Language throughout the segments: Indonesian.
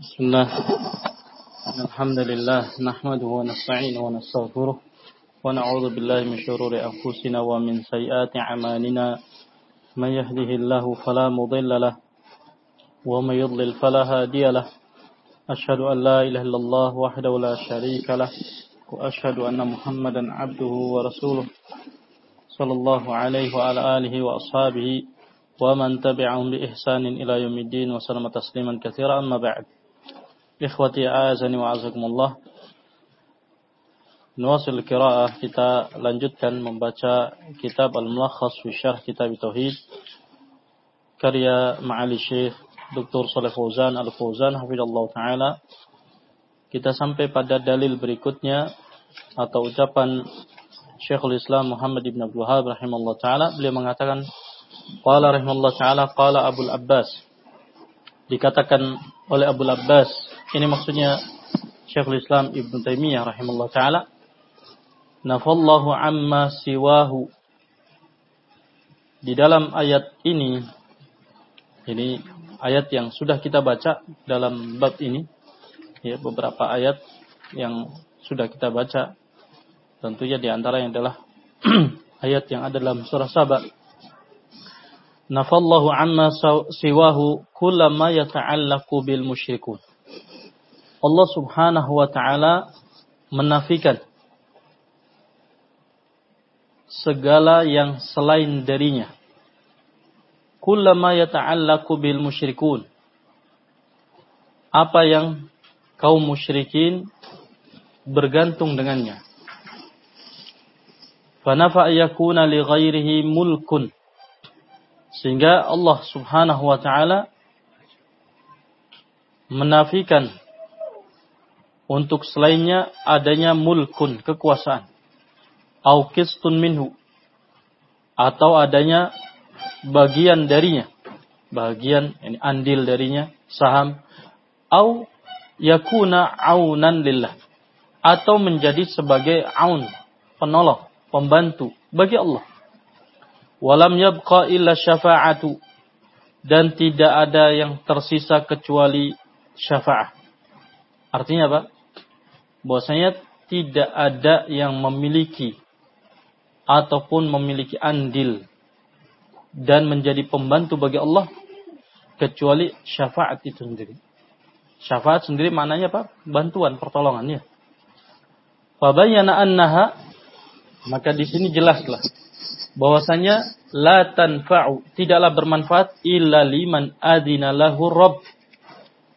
بسم الله. الحمد لله نحمده ونستعينه ونستغفره ونعوذ بالله من شرور أنفسنا ومن سيئات أعمالنا. من يهده الله فلا مضل له ومن يضلل فلا هادي له. أشهد أن لا إله إلا الله وحده لا شريك له وأشهد أن محمدا عبده ورسوله صلى الله عليه وعلى آله وأصحابه ومن تبعهم بإحسان إلى يوم الدين وسلم تسليما كثيرا. أما بعد. Ikhwati azani wa azakumullah. Nuwasil qiraah kita lanjutkan membaca kitab Al-Mulakhas fi Syarh Kitab Tauhid karya Ma'ali Syekh Dr. Saleh Fauzan Al-Fauzan hafizallahu taala. Kita sampai pada dalil berikutnya atau ucapan Syekhul Islam Muhammad Ibn Abdul Wahab rahimahullah taala beliau mengatakan qala rahimahullah taala qala Abu Abbas dikatakan oleh Abu Abbas ini maksudnya Syekhul Islam Ibn Taimiyah rahimahullah taala. Nafallahu amma siwahu. Di dalam ayat ini ini ayat yang sudah kita baca dalam bab ini ya beberapa ayat yang sudah kita baca tentunya di yang adalah ayat yang ada dalam surah Saba nafallahu amma siwahu kullama yata'allaqu bil musyrikun Allah Subhanahu wa taala menafikan segala yang selain darinya. Kullama yata'allaqu bil musyrikun. Apa yang kaum musyrikin bergantung dengannya. Fanafa yakuna li ghairihi mulkun. Sehingga Allah Subhanahu wa taala menafikan untuk selainnya adanya mulkun, kekuasaan. Au kistun minhu. Atau adanya bagian darinya. Bagian, ini andil darinya, saham. Au yakuna aunan lillah. Atau menjadi sebagai aun, penolong, pembantu bagi Allah. Walam yabqa illa syafa'atu. Dan tidak ada yang tersisa kecuali syafa'ah. Artinya apa? Bahwasanya tidak ada yang memiliki ataupun memiliki andil dan menjadi pembantu bagi Allah kecuali syafaat itu sendiri. Syafaat sendiri maknanya apa? Bantuan, pertolongannya. Fabayyana annaha maka di sini jelaslah bahwasanya la tanfa'u tidaklah bermanfaat illa liman adina lahu rabb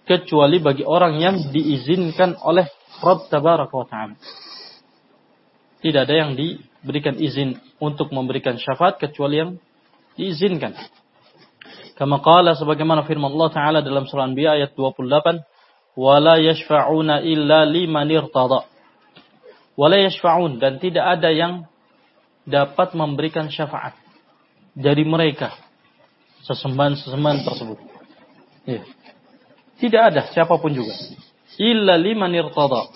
kecuali bagi orang yang diizinkan oleh Rabb tabaraka wa ta'ala. Tidak ada yang diberikan izin untuk memberikan syafaat kecuali yang diizinkan. Kama qala sebagaimana firman Allah Ta'ala dalam surah Anbiya ayat 28, "Wala yashfa'una illa liman irtada." Wala yashfa'un dan tidak ada yang dapat memberikan syafaat dari mereka sesembahan-sesembahan tersebut. Ya. Tidak ada siapa pun juga illa liman irtada.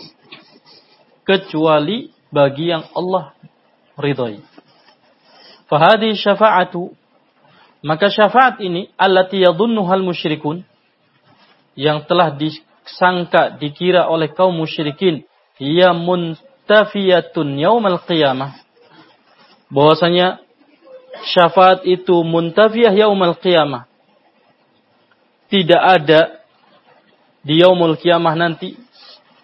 Kecuali bagi yang Allah ridhai. Fahadi syafa'atu. Maka syafaat ini allati yadhunnuhal musyrikun yang telah disangka dikira oleh kaum musyrikin ya muntafiyatun yaumal qiyamah. Bahwasanya syafaat itu muntafiyah yaumal qiyamah. Tidak ada di yaumul kiamah nanti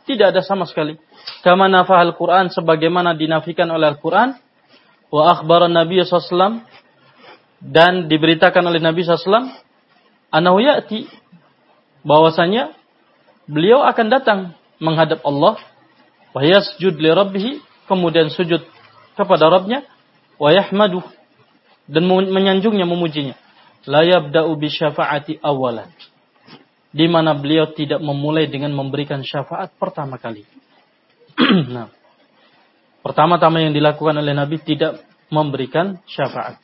tidak ada sama sekali. Kama nafahal Quran sebagaimana dinafikan oleh Al-Quran. Wa akhbaran Nabi SAW. Dan diberitakan oleh Nabi SAW. Anahu ya'ti. Bahwasanya beliau akan datang menghadap Allah. Wa yasjud li rabbihi. Kemudian sujud kepada Rabbnya. Wa yahmaduh. Dan menyanjungnya, memujinya. La yabda'u bi syafa'ati awalan di mana beliau tidak memulai dengan memberikan syafaat pertama kali. nah, pertama-tama yang dilakukan oleh Nabi tidak memberikan syafaat.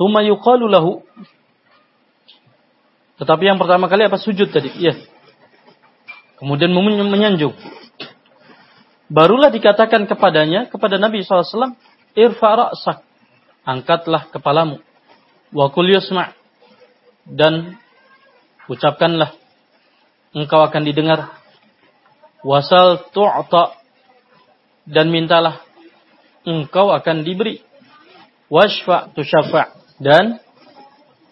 Tsumma yuqalu Tetapi yang pertama kali apa sujud tadi? Iya. Kemudian menyanjung. Barulah dikatakan kepadanya, kepada Nabi SAW, Irfa ra'sak. Angkatlah kepalamu. Wa kul dan ucapkanlah engkau akan didengar. Wasal tu'ta dan mintalah engkau akan diberi. Washfa tu syafa' dan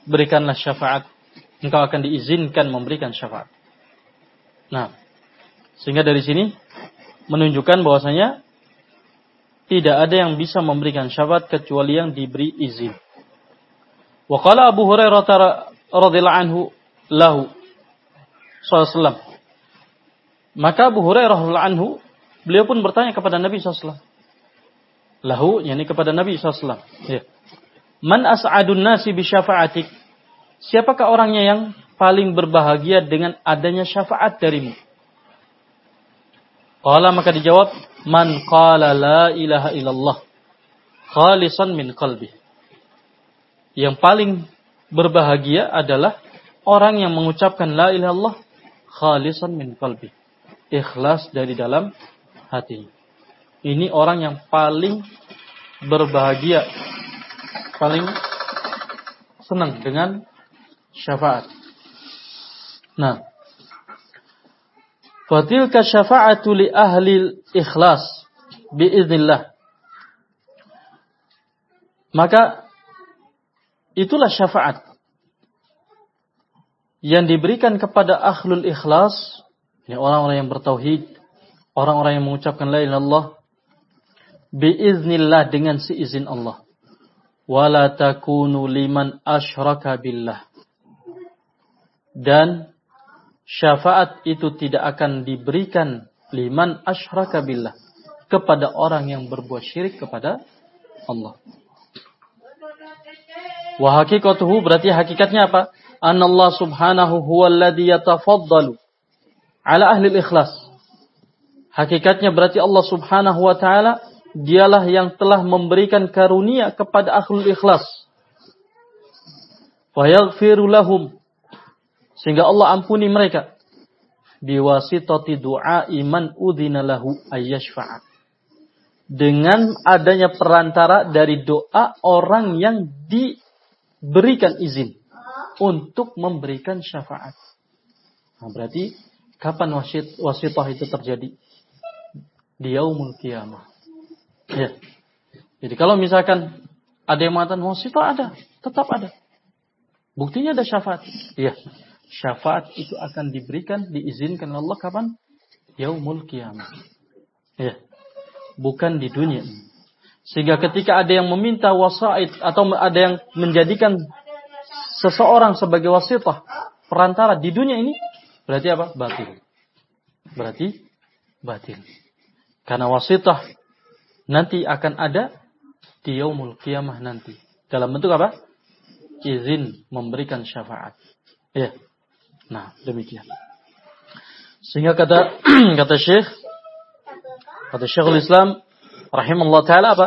berikanlah syafaat. Engkau akan diizinkan memberikan syafaat. Nah, sehingga dari sini menunjukkan bahwasanya tidak ada yang bisa memberikan syafaat kecuali yang diberi izin. Wa Abu Hurairah radhiyallahu anhu lahu sallallahu Maka Abu Hurairah anhu beliau pun bertanya kepada Nabi sallallahu Lahu yakni kepada Nabi sallallahu ya. Man as'adun nasi bi syafa'atik? Siapakah orangnya yang paling berbahagia dengan adanya syafaat darimu? Qala maka dijawab, man qala la ilaha illallah khalisan min qalbi. Yang paling berbahagia adalah orang yang mengucapkan la ilaha illallah khalisan min qalbi. Ikhlas dari dalam hati. Ini orang yang paling berbahagia, paling senang dengan syafaat. Nah, Fatilka syafa'atu li ahli ikhlas biiznillah. Maka itulah syafaat yang diberikan kepada ahlul ikhlas, ini orang-orang yang bertauhid, orang-orang yang mengucapkan la ilaha illallah biiznillah dengan seizin Allah. Wala takunu liman asyraka billah. Dan syafaat itu tidak akan diberikan liman asyraka billah kepada orang yang berbuat syirik kepada Allah. Wa hakikatuhu berarti hakikatnya apa? Allah subhanahu huwa alladhi yatafaddalu ala ahli ikhlas. Hakikatnya berarti Allah subhanahu wa ta'ala dialah yang telah memberikan karunia kepada ahli ikhlas. Wa yaghfiru lahum sehingga Allah ampuni mereka. Biwasitati du'a iman udhina lahu ayyashfa'a. Dengan adanya perantara dari doa orang yang diberikan izin untuk memberikan syafaat. Nah, berarti kapan wasit, wasitah itu terjadi? Di yaumul kiamah. Ya. Jadi kalau misalkan ada yang mengatakan wasitah ada, tetap ada. Buktinya ada syafaat. Iya syafaat itu akan diberikan, diizinkan Allah kapan? Yaumul kiamah. Ya. Bukan di dunia. Sehingga ketika ada yang meminta wasaid atau ada yang menjadikan seseorang sebagai wasitah perantara di dunia ini, berarti apa? Batil. Berarti batil. Karena wasitah nanti akan ada di yaumul kiamah nanti. Dalam bentuk apa? Izin memberikan syafaat. Ya. Nah, demikian. Sehingga kata kata Syekh kata Syekhul Islam rahimahullah taala apa?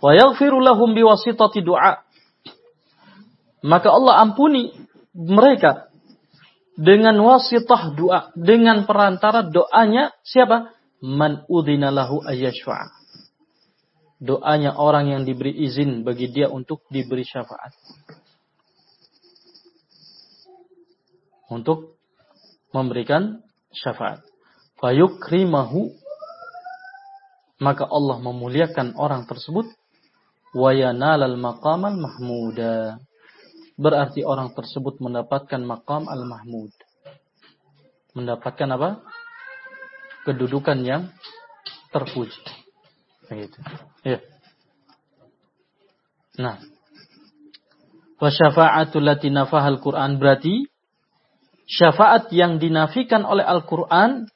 Wa yaghfiru lahum biwasitati du'a. Maka Allah ampuni mereka dengan wasitah doa, dengan perantara doanya siapa? Man udhina lahu ayyashfa'a. Doanya orang yang diberi izin bagi dia untuk diberi syafaat. untuk memberikan syafaat. Fayukrimahu maka Allah memuliakan orang tersebut wa yanalal maqamal mahmuda. Berarti orang tersebut mendapatkan maqam al-mahmud. Mendapatkan apa? Kedudukan yang terpuji. Begitu. Ya. Nah. Wa syafa'atul lati nafahal Quran berarti syafaat yang dinafikan oleh Al-Quran,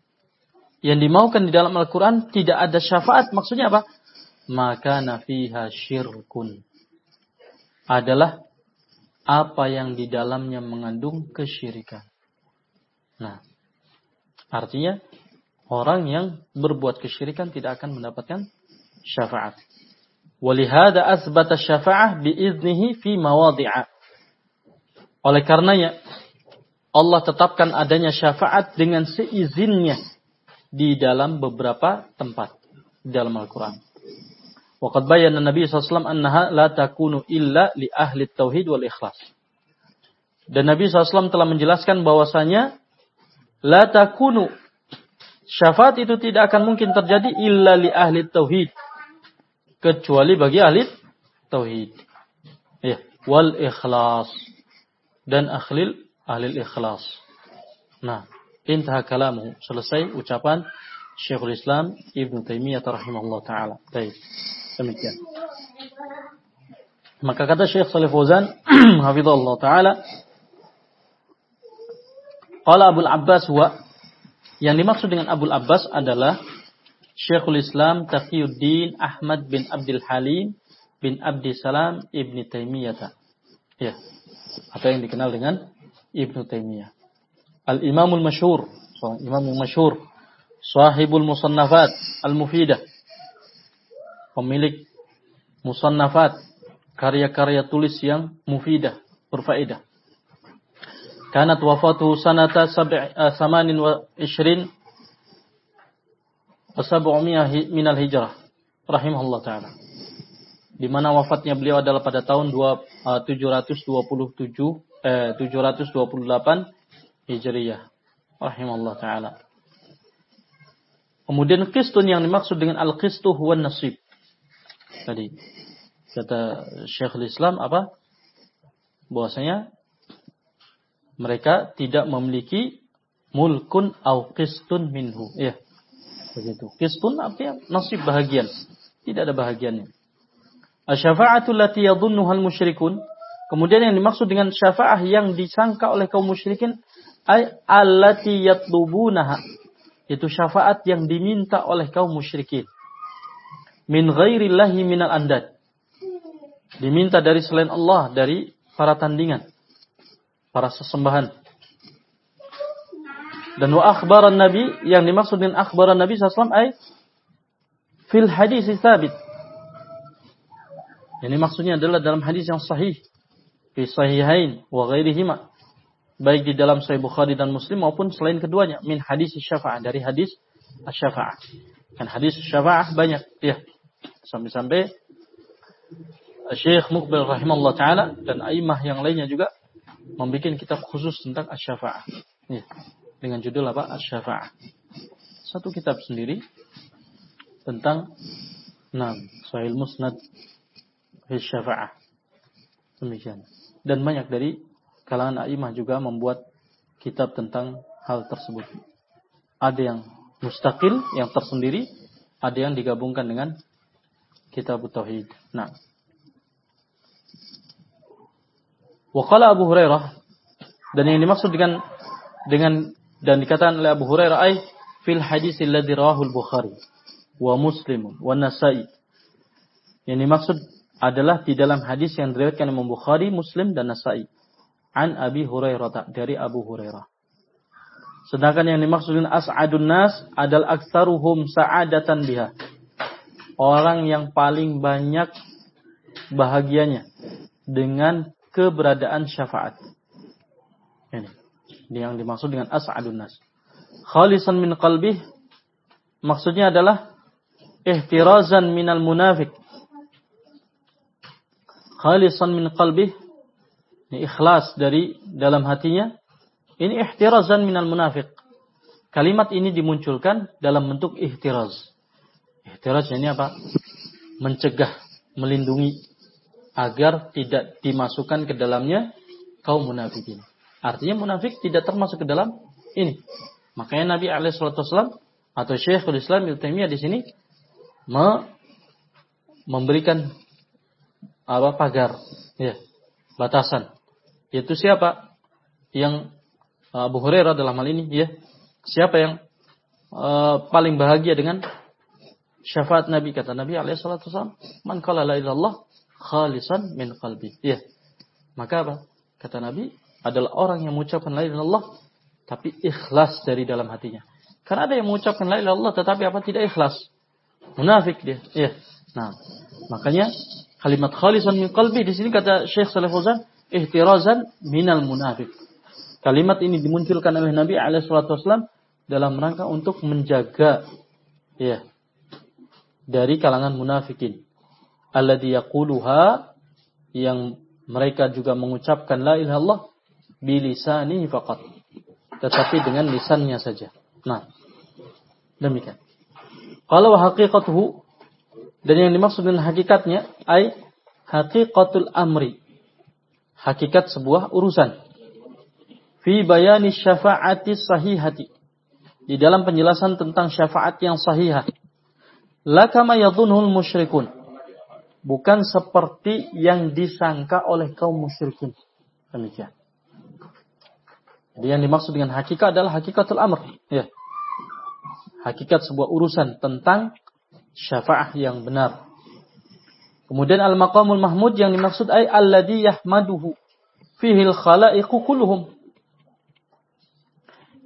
yang dimaukan di dalam Al-Quran, tidak ada syafaat. Maksudnya apa? Maka nafiha syirkun. Adalah apa yang di dalamnya mengandung kesyirikan. Nah, artinya orang yang berbuat kesyirikan tidak akan mendapatkan syafaat. Walihada asbata syafa'ah biiznihi fi mawadhi'a. Oleh karenanya Allah tetapkan adanya syafaat dengan seizinnya di dalam beberapa tempat dalam Al-Quran. Waqad bayyana Nabi SAW annaha la takunu illa li ahli tauhid wal ikhlas. Dan Nabi SAW telah menjelaskan bahwasanya La takunu syafaat itu tidak akan mungkin terjadi illa li ahli tauhid kecuali bagi ahli tauhid. Ya, wal ikhlas dan ahli ahli ikhlas. Nah, intah kalamu selesai ucapan Syekhul Islam Ibn Taimiyah rahimahullah taala. Baik. Demikian. Maka kata Syekh Saleh Fauzan hafizallahu taala Qala Abu Abbas wa yang dimaksud dengan Abu Abbas adalah Syekhul Islam Taqiyuddin Ahmad bin Abdul Halim bin Abdi Salam Ibn Taimiyah. Ya. Atau yang dikenal dengan Ibn Taimiyah. Al-Imamul Masyhur, seorang imam yang sahibul musannafat al-mufidah. Pemilik musannafat, karya-karya tulis yang mufidah, berfaedah. Kanat wafatuhu sanata samanin wa ishrin wa sab'umiyah minal hijrah. Rahimahullah ta'ala. Di mana wafatnya beliau adalah pada tahun 727 eh, 728 Hijriyah. Rahimahullah ta'ala. Kemudian qistun yang dimaksud dengan al-qistu huwa nasib. Tadi kata Syekhul Islam apa? Bahwasanya mereka tidak memiliki mulkun au qistun minhu. Ya. Begitu. Qistun artinya nasib bahagian. Tidak ada bahagiannya. Asyafa'atu lati yadhunnuha al-musyrikun. Kemudian yang dimaksud dengan syafa'ah yang disangka oleh kaum musyrikin ay allati yatlubunaha. Itu syafaat yang diminta oleh kaum musyrikin. Min ghairillahi minal andad. Diminta dari selain Allah, dari para tandingan para sesembahan. Dan wa akhbaran Nabi yang dimaksud dengan akhbaran Nabi SAW ay fil hadis sabit. Ini maksudnya adalah dalam hadis yang sahih. Fi sahihain wa ghairihima. Baik di dalam Sahih Bukhari dan Muslim maupun selain keduanya. Min hadis syafa'ah. Dari hadis syafa'ah. Kan hadis syafa'ah banyak. Ya. Sampai-sampai Syekh Mukbil rahimahullah ta'ala dan aimah yang lainnya juga membuat kitab khusus tentang asy-syafa'ah. Ya, dengan judul apa? Asy-syafa'ah. Satu kitab sendiri tentang nah, Sahih Musnad fi syafa'ah. Demikian. Dan banyak dari kalangan aimah juga membuat kitab tentang hal tersebut. Ada yang mustaqil, yang tersendiri, ada yang digabungkan dengan kitab tauhid. Nah, Wakala Abu Hurairah dan yang dimaksud dengan dengan dan dikatakan oleh Abu Hurairah ay fil hadis alladhi rawahu bukhari wa Muslim wa Nasa'i. Yang dimaksud adalah di dalam hadis yang diriwayatkan Imam Bukhari, Muslim dan Nasa'i. An Abi Hurairah dari Abu Hurairah. Sedangkan yang dimaksud dengan as'adun nas adalah aktsaruhum sa'adatan biha. Orang yang paling banyak bahagianya dengan keberadaan syafaat. Ini. Yang dimaksud dengan as'adun nas. Khalisan min qalbih maksudnya adalah ihtirazan minal munafik. Khalisan min qalbih ini ikhlas dari dalam hatinya. Ini ihtirazan minal munafik. Kalimat ini dimunculkan dalam bentuk ihtiraz. Ihtiraz ini apa? Mencegah, melindungi agar tidak dimasukkan ke dalamnya kaum munafikin. Artinya munafik tidak termasuk ke dalam ini. Makanya Nabi Alaihissalam atau Syekhul Islam Ibnu Taimiyah di sini me memberikan apa pagar, ya, batasan. Yaitu siapa yang Abu Hurairah dalam hal ini, ya, siapa yang uh, paling bahagia dengan syafaat Nabi kata Nabi Alaihissalam, man qala la ilallah khalisan min qalbi. Ya. Maka apa? Kata Nabi, adalah orang yang mengucapkan la ilaha illallah tapi ikhlas dari dalam hatinya. Karena ada yang mengucapkan la ilaha illallah tetapi apa tidak ikhlas. Munafik dia. Ya. Nah, makanya kalimat khalisan min qalbi di sini kata Syekh Saleh Fauzan ihtirazan minal munafik. Kalimat ini dimunculkan oleh Nabi alaihi wasallam dalam rangka untuk menjaga ya dari kalangan munafikin alladhi yaquluha yang mereka juga mengucapkan la ilaha illallah bilisani faqat tetapi dengan lisannya saja. Nah, demikian. Kalau haqiqatuhu dan yang dimaksud dengan hakikatnya ay haqiqatul amri. Hakikat sebuah urusan. Fi bayani syafa'ati sahihati. Di dalam penjelasan tentang syafaat yang sahihah. La kama yadhunul musyrikun. Bukan seperti yang disangka oleh kaum musyrikin. Demikian. Jadi yang dimaksud dengan hakikat adalah hakikatul amr. Ya. Hakikat sebuah urusan tentang syafaat yang benar. Kemudian al-maqamul mahmud yang dimaksud ay alladhi yahmaduhu fihil khalaiqu kulluhum.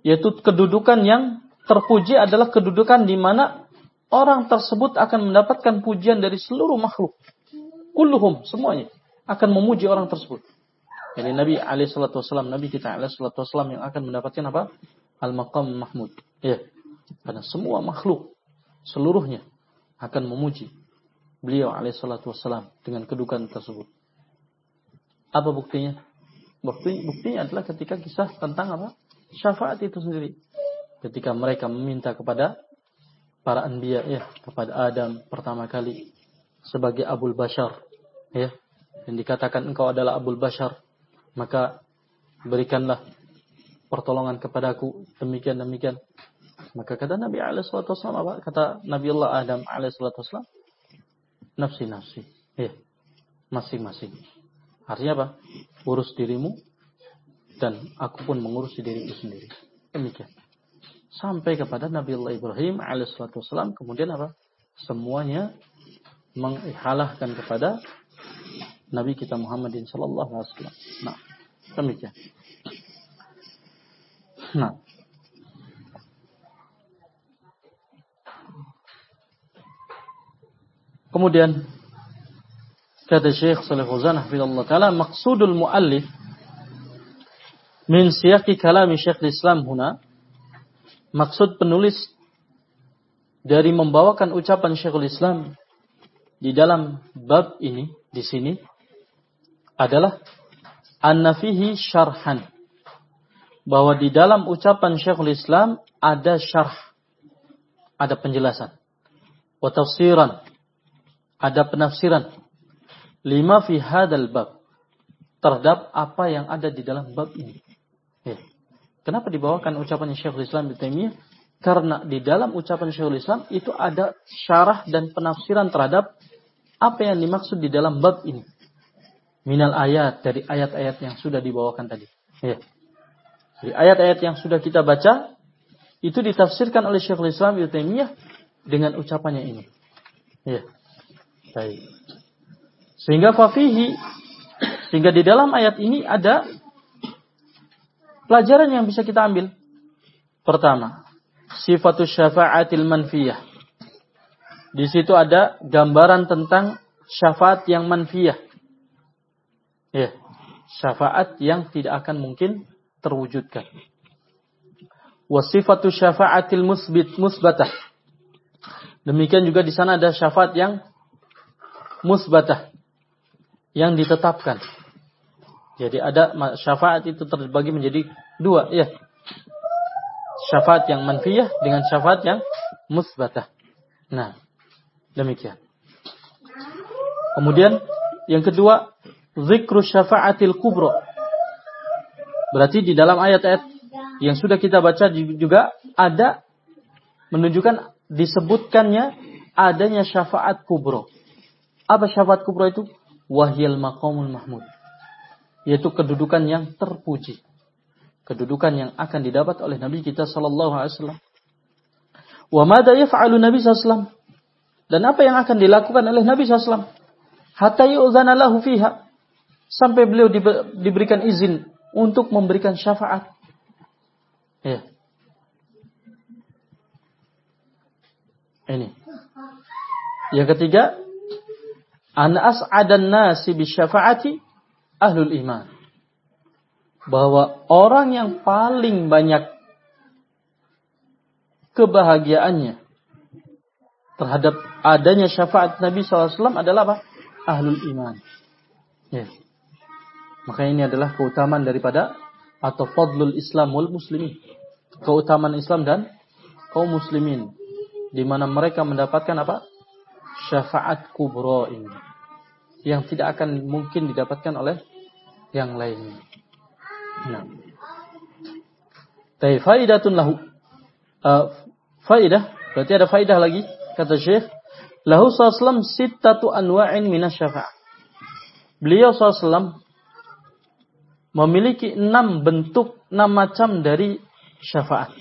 Yaitu kedudukan yang terpuji adalah kedudukan di mana orang tersebut akan mendapatkan pujian dari seluruh makhluk. Kulluhum, semuanya akan memuji orang tersebut. Jadi Nabi alaihi Nabi kita alaihi yang akan mendapatkan apa? Al-maqam mahmud. Ya. Karena semua makhluk seluruhnya akan memuji beliau wassalam dengan kedudukan tersebut. Apa buktinya? Bukti, buktinya adalah ketika kisah tentang apa? Syafaat itu sendiri. Ketika mereka meminta kepada para anbiya ya, kepada Adam pertama kali sebagai Abul Bashar ya. Dan dikatakan engkau adalah Abul Bashar, maka berikanlah pertolongan kepadaku demikian demikian maka kata Nabi Alaihissalam apa? Kata Nabi Allah Adam Alaihissalam, nafsi nafsi, ya, masing-masing. Artinya apa? Urus dirimu dan aku pun mengurus diriku sendiri. Demikian. Sampai kepada Nabi Allah Ibrahim Alaihissalam kemudian apa? Semuanya menghalahkan kepada Nabi kita Muhammadin Sallallahu Alaihi Wasallam. Nah, demikian. Nah, Kemudian kata Syekh Saleh Fauzan hafizallahu taala maksudul muallif min siyaqi kalami Syekh Islam huna maksud penulis dari membawakan ucapan Syekhul Islam di dalam bab ini di sini adalah an-nafihi syarhan. Bahwa di dalam ucapan Syekhul Islam ada syarh ada penjelasan. Wa tafsiran ada penafsiran. Lima fi hadal bab. Terhadap apa yang ada di dalam bab ini. Kenapa dibawakan ucapan Syekhul Islam di Taimiyah? Karena di dalam ucapan Syekhul Islam itu ada syarah dan penafsiran terhadap apa yang dimaksud di dalam bab ini. Minal ayat dari ayat-ayat yang sudah dibawakan tadi. Ya. Dari ayat-ayat yang sudah kita baca itu ditafsirkan oleh Syekhul Islam Ibnu Taimiyah dengan ucapannya ini. Ya. Baik. Sehingga fafihi sehingga di dalam ayat ini ada pelajaran yang bisa kita ambil. Pertama, sifatus syafa'atil manfiyah. Di situ ada gambaran tentang syafaat yang manfiyah. Ya, syafaat yang tidak akan mungkin terwujudkan. Wasifatu syafa'atil musbit musbatah. Demikian juga di sana ada syafaat yang musbatah yang ditetapkan. Jadi ada syafaat itu terbagi menjadi dua, ya. Syafaat yang manfiyah dengan syafaat yang musbatah. Nah, demikian. Kemudian yang kedua, zikru syafaatil kubro. Berarti di dalam ayat-ayat yang sudah kita baca juga ada menunjukkan disebutkannya adanya syafaat kubro. Apa syafaat kubra itu? Wahyal maqamul mahmud. Yaitu kedudukan yang terpuji. Kedudukan yang akan didapat oleh Nabi kita sallallahu alaihi wasallam. Wa madza yaf'alu Nabi sallallahu Dan apa yang akan dilakukan oleh Nabi sallallahu Hatta yu'zana fiha. Sampai beliau diberikan izin untuk memberikan syafaat. Ya. Ini. Yang ketiga, an as'adan nasi syafaati ahlul iman. Bahwa orang yang paling banyak kebahagiaannya terhadap adanya syafaat Nabi SAW adalah apa? Ahlul iman. Ya. Maka ini adalah keutamaan daripada atau fadlul Islam wal muslimin. Keutamaan Islam dan kaum muslimin di mana mereka mendapatkan apa? Syafaat kubro ini yang tidak akan mungkin didapatkan oleh yang lainnya. Nah. Tapi faidatun lahu. Uh, faidah, berarti ada faidah lagi kata Syekh. Lahu sallam sittatu anwa'in minas syafa'ah. Beliau sallam memiliki enam bentuk, enam macam dari syafaat.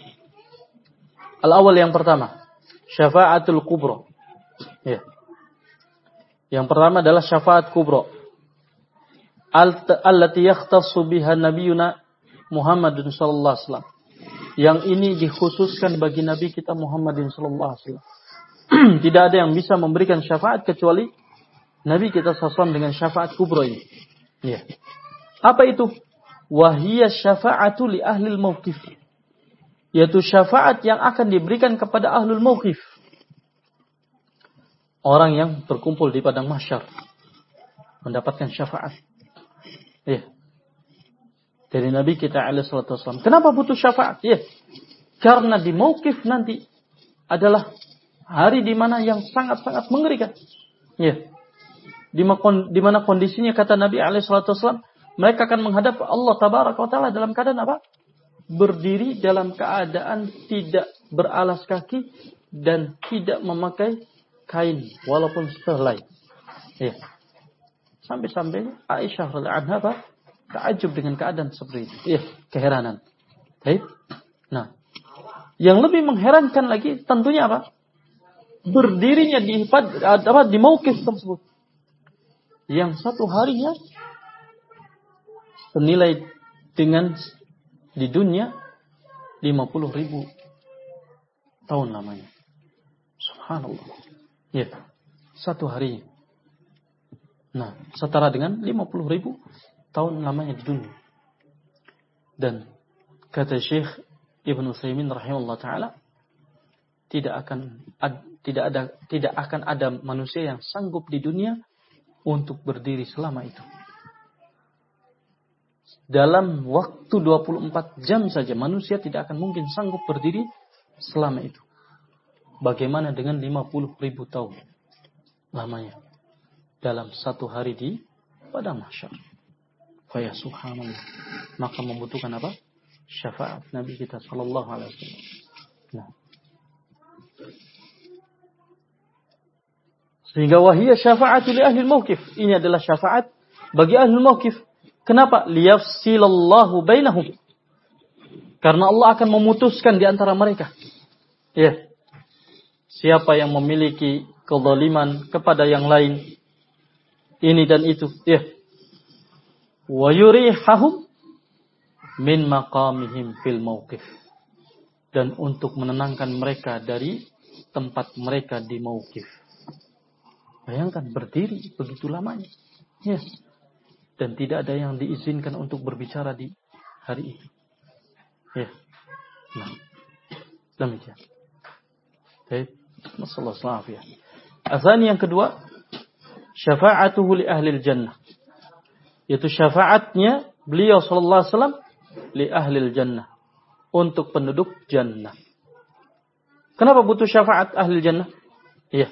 Al-awwal yang pertama, syafaatul kubro. Ya. Yang pertama adalah syafaat kubro. Allati yakhtassu biha nabiyuna Muhammadun sallallahu alaihi wasallam. Yang ini dikhususkan bagi nabi kita Muhammadin sallallahu alaihi wasallam. Tidak ada yang bisa memberikan syafaat kecuali nabi kita sallallahu dengan syafaat kubro ini. Ya. Apa itu? Wahiyya syafa'atu li ahli. Yaitu syafaat yang akan diberikan kepada ahlul mauqif. Orang yang berkumpul di padang mahsyar. Mendapatkan syafaat. Ya. Dari Nabi kita alaihissalam. Kenapa butuh syafaat? Ya. Karena di mauqif nanti adalah hari di mana yang sangat-sangat mengerikan. Ya. Di mana kondisinya kata Nabi alaihissalam mereka akan menghadap Allah tabaraka wa taala dalam keadaan apa? Berdiri dalam keadaan tidak beralas kaki dan tidak memakai kain walaupun sehelai. Ya. Sampai-sampai Aisyah radhiyallahu anha? Takjub dengan keadaan seperti itu. Ya, keheranan. Baik. Nah, yang lebih mengherankan lagi tentunya apa? Berdirinya di apa di maukif tersebut. Yang satu harinya senilai dengan di dunia 50 ribu tahun namanya. Subhanallah. Ya, satu hari. Nah, setara dengan 50 ribu tahun lamanya di dunia. Dan kata Syekh Ibn Utsaimin rahimahullah taala tidak akan ad, tidak ada tidak akan ada manusia yang sanggup di dunia untuk berdiri selama itu dalam waktu 24 jam saja manusia tidak akan mungkin sanggup berdiri selama itu. Bagaimana dengan 50 ribu tahun lamanya dalam satu hari di pada mahsyar. Faya subhanallah. Maka membutuhkan apa? Syafaat Nabi kita sallallahu alaihi wasallam. Nah. Sehingga wahiyya syafa'atu li ahli mauqif. Ini adalah syafaat bagi ahli mauqif Kenapa? Liyafsilallahu bainahum. Karena Allah akan memutuskan di antara mereka. Ya. Siapa yang memiliki kezaliman kepada yang lain. Ini dan itu. Ya. Wa yurihahum min maqamihim fil mauqif. Dan untuk menenangkan mereka dari tempat mereka di mauqif. Bayangkan berdiri begitu lamanya. Yes dan tidak ada yang diizinkan untuk berbicara di hari itu. Ya. Nah. Demikian. Baik. Masalah ya. Azani yang kedua, syafa'atuhu li ahli jannah. Yaitu syafaatnya beliau sallallahu alaihi wasallam li ahli jannah untuk penduduk jannah. Kenapa butuh syafaat ahli jannah? Iya.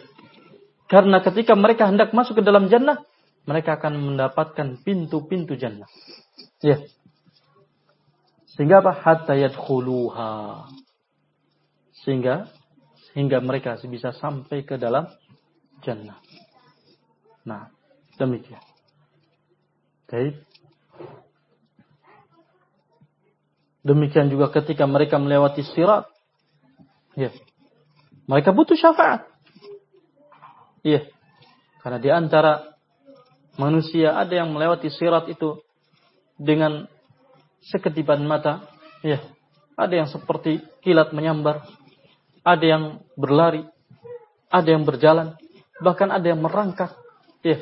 Karena ketika mereka hendak masuk ke dalam jannah, mereka akan mendapatkan pintu-pintu jannah. Ya. Sehingga apa? Hatta yadkhuluha. Sehingga hingga mereka bisa sampai ke dalam jannah. Nah, demikian. Baik. Demikian juga ketika mereka melewati sirat. Ya. Mereka butuh syafaat. Iya. Karena di antara manusia ada yang melewati sirat itu dengan sekedipan mata, ya. Ada yang seperti kilat menyambar, ada yang berlari, ada yang berjalan, bahkan ada yang merangkak, ya.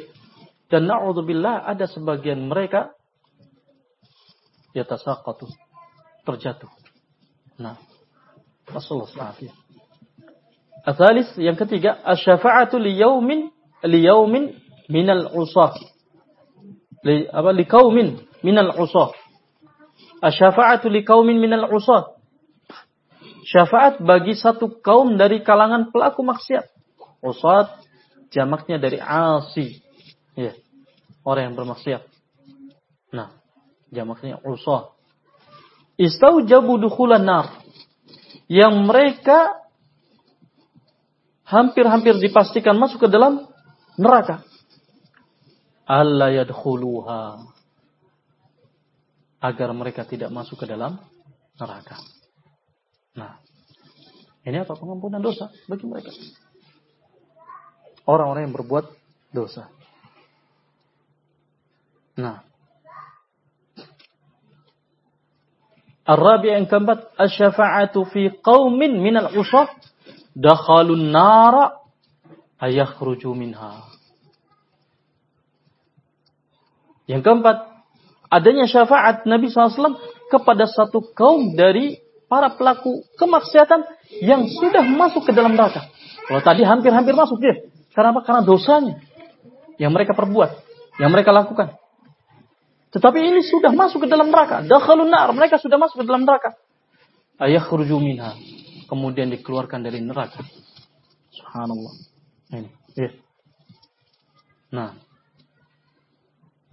Dan na'udzubillah ada sebagian mereka ya tasaqatu, terjatuh. Nah, Rasulullah SAW. Athalis yang ketiga, asyafa'atu liyaumin liyaumin minal usah. Li, apa li kaumin minal usah. Asyafa'atu liqaumin minal usat. Syafaat bagi satu kaum dari kalangan pelaku maksiat. Usat jamaknya dari asi. Ya. Orang yang bermaksiat. Nah, jamaknya usat. Istaujabu dukhulan nar. Yang mereka hampir-hampir dipastikan masuk ke dalam neraka. Allah yadkhuluha agar mereka tidak masuk ke dalam neraka. Nah, ini apa pengampunan dosa bagi mereka? Orang-orang yang berbuat dosa. Nah, Ar-rabi' yang keempat, asy-syafa'atu fi qaumin minal usah dakhalun nara ayakhruju minha. Yang keempat, adanya syafaat Nabi SAW kepada satu kaum dari para pelaku kemaksiatan yang sudah masuk ke dalam neraka. Kalau tadi hampir-hampir masuk dia. Karena apa? Karena dosanya yang mereka perbuat, yang mereka lakukan. Tetapi ini sudah masuk ke dalam neraka. Dakhalun nar, mereka sudah masuk ke dalam neraka. Ayah minha. Kemudian dikeluarkan dari neraka. Subhanallah. Ini. Ya. Nah,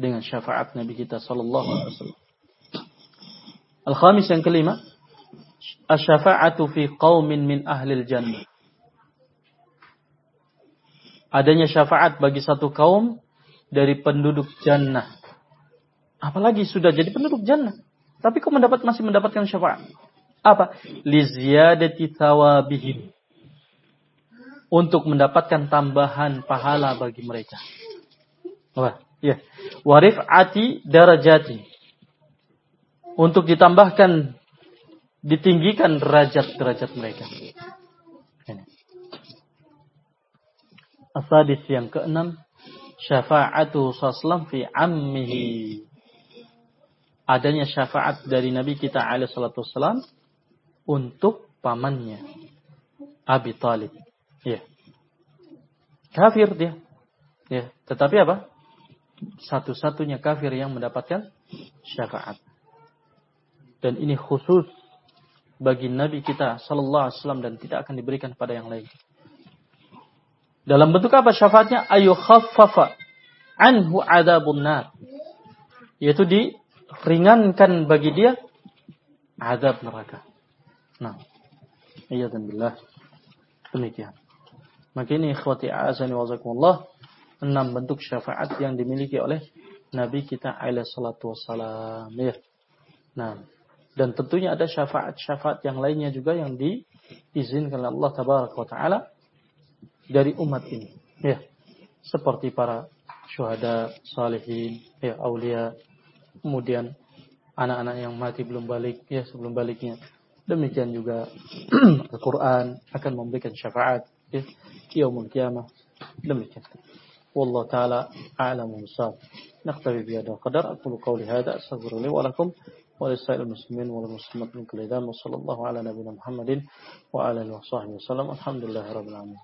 dengan syafaat Nabi kita sallallahu alaihi wasallam. Al-khamis yang kelima, asy-syafa'atu fi qaumin min ahlil jannah. Adanya syafaat bagi satu kaum dari penduduk jannah. Apalagi sudah jadi penduduk jannah, tapi kok mendapat masih mendapatkan syafaat? Apa? Liziyadati thawabihim. Untuk mendapatkan tambahan pahala bagi mereka. Wah, Ya. Warif ati darajati. Untuk ditambahkan, ditinggikan derajat-derajat mereka. Asadis yang keenam. Syafa'atu saslam fi ammihi. Adanya syafaat dari Nabi kita alaihi salatu wassalam untuk pamannya. Abi Talib. Ya. Kafir dia. Ya, tetapi apa? satu-satunya kafir yang mendapatkan syafaat. Dan ini khusus bagi Nabi kita Sallallahu Alaihi Wasallam dan tidak akan diberikan pada yang lain. Dalam bentuk apa syafaatnya? Ayu khaffafa anhu adabun nar. Yaitu diringankan bagi dia adab neraka. Nah, iya dan billah. Demikian. Maka ini ikhwati azani wa zakumullah enam bentuk syafaat yang dimiliki oleh Nabi kita alaihi salatu wassalam. Ya. Nah, dan tentunya ada syafaat-syafaat yang lainnya juga yang diizinkan oleh Allah tabaraka wa taala dari umat ini. Ya. Seperti para syuhada, salihin, ya aulia, kemudian anak-anak yang mati belum balik, ya sebelum baliknya. Demikian juga Al-Quran akan memberikan syafaat ya, kiamul kiamah. Demikian. والله تعالى أعلم ومصاب نختفي بهذا القدر أقول قولي هذا أستغفر لي ولكم ولسائر المسلمين والمسلمات من كل دام وصلى الله على نبينا محمد وعلى آله وصحبه وسلم. الحمد لله رب العالمين.